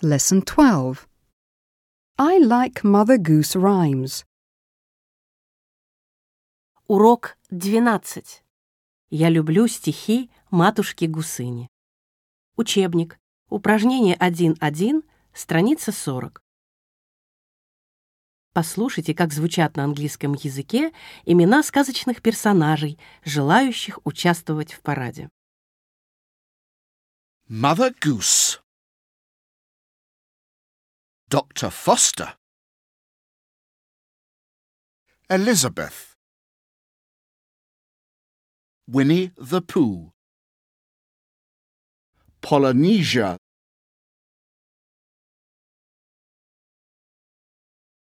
Lesson 12. I like Mother Goose rhymes. Урок 12. Я люблю стихи матушки Гусыни. Учебник. Упражнение 1.1, страница 40. Послушайте, как звучат на английском языке имена сказочных персонажей, желающих участвовать в параде. Mother Goose. Dr. Foster. Elizabeth. Winnie the Pooh. Polynesia